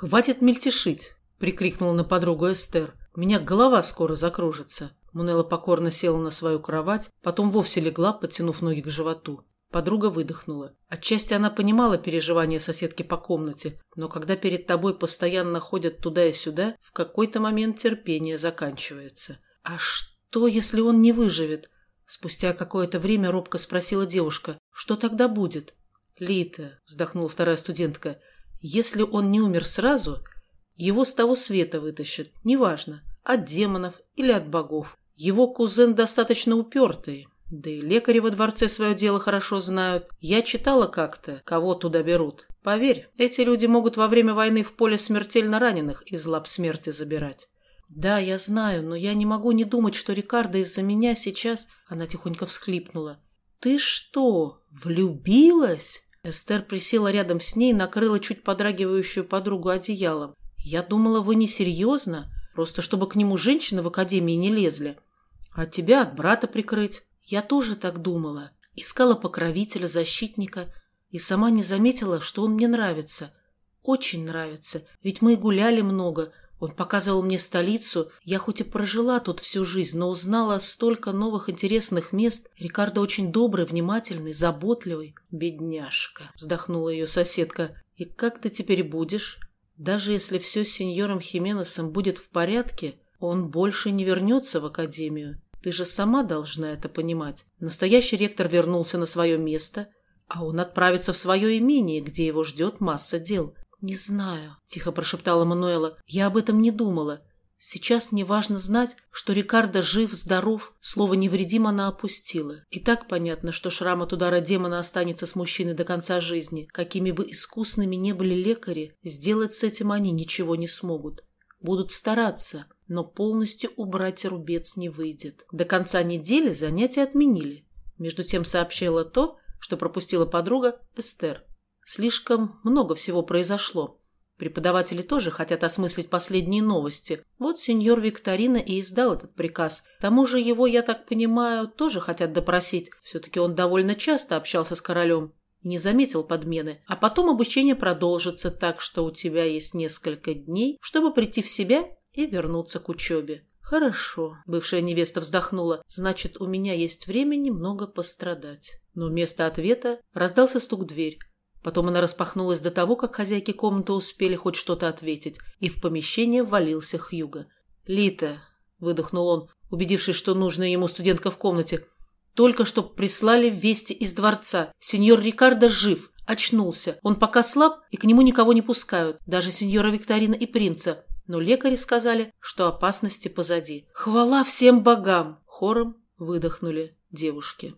«Хватит мельтешить!» – прикрикнула на подругу Эстер. «У меня голова скоро закружится». Мунелла покорно села на свою кровать, потом вовсе легла, подтянув ноги к животу. Подруга выдохнула. Отчасти она понимала переживания соседки по комнате, но когда перед тобой постоянно ходят туда и сюда, в какой-то момент терпение заканчивается. «А что, если он не выживет?» Спустя какое-то время робко спросила девушка. «Что тогда будет?» «Лита», — вздохнула вторая студентка, — «если он не умер сразу, его с того света вытащат, неважно, от демонов или от богов. Его кузен достаточно упертый, да и лекари во дворце свое дело хорошо знают. Я читала как-то, кого туда берут. Поверь, эти люди могут во время войны в поле смертельно раненых из лап смерти забирать. Да, я знаю, но я не могу не думать, что Рикардо из-за меня сейчас... Она тихонько всхлипнула. Ты что, влюбилась? Эстер присела рядом с ней и накрыла чуть подрагивающую подругу одеялом. Я думала, вы не серьезно, просто чтобы к нему женщины в академии не лезли. А тебя от брата прикрыть. Я тоже так думала. Искала покровителя, защитника. И сама не заметила, что он мне нравится. Очень нравится. Ведь мы гуляли много. Он показывал мне столицу. Я хоть и прожила тут всю жизнь, но узнала столько новых интересных мест. Рикардо очень добрый, внимательный, заботливый. «Бедняжка», — вздохнула ее соседка. «И как ты теперь будешь? Даже если все с сеньором Хименесом будет в порядке, он больше не вернется в академию. Ты же сама должна это понимать. Настоящий ректор вернулся на свое место, а он отправится в свое имение, где его ждет масса дел. «Не знаю», – тихо прошептала Мануэла. «Я об этом не думала. Сейчас мне важно знать, что Рикардо жив, здоров, слово невредим она опустила. И так понятно, что шрам от удара демона останется с мужчиной до конца жизни. Какими бы искусными не были лекари, сделать с этим они ничего не смогут. Будут стараться, но полностью убрать рубец не выйдет. До конца недели занятия отменили. Между тем сообщила то, что пропустила подруга Эстер. Слишком много всего произошло. Преподаватели тоже хотят осмыслить последние новости. Вот сеньор Викторина и издал этот приказ. К тому же его, я так понимаю, тоже хотят допросить. Все-таки он довольно часто общался с королем не заметил подмены. А потом обучение продолжится, так что у тебя есть несколько дней, чтобы прийти в себя и вернуться к учебе. «Хорошо», – бывшая невеста вздохнула, – «значит, у меня есть время немного пострадать». Но вместо ответа раздался стук в дверь. Потом она распахнулась до того, как хозяйки комнаты успели хоть что-то ответить, и в помещение ввалился Хьюга. «Лита», – выдохнул он, убедившись, что нужная ему студентка в комнате, – «только что прислали вести из дворца. Сеньор Рикардо жив, очнулся. Он пока слаб, и к нему никого не пускают, даже сеньора Викторина и принца но лекари сказали, что опасности позади. «Хвала всем богам!» – хором выдохнули девушки.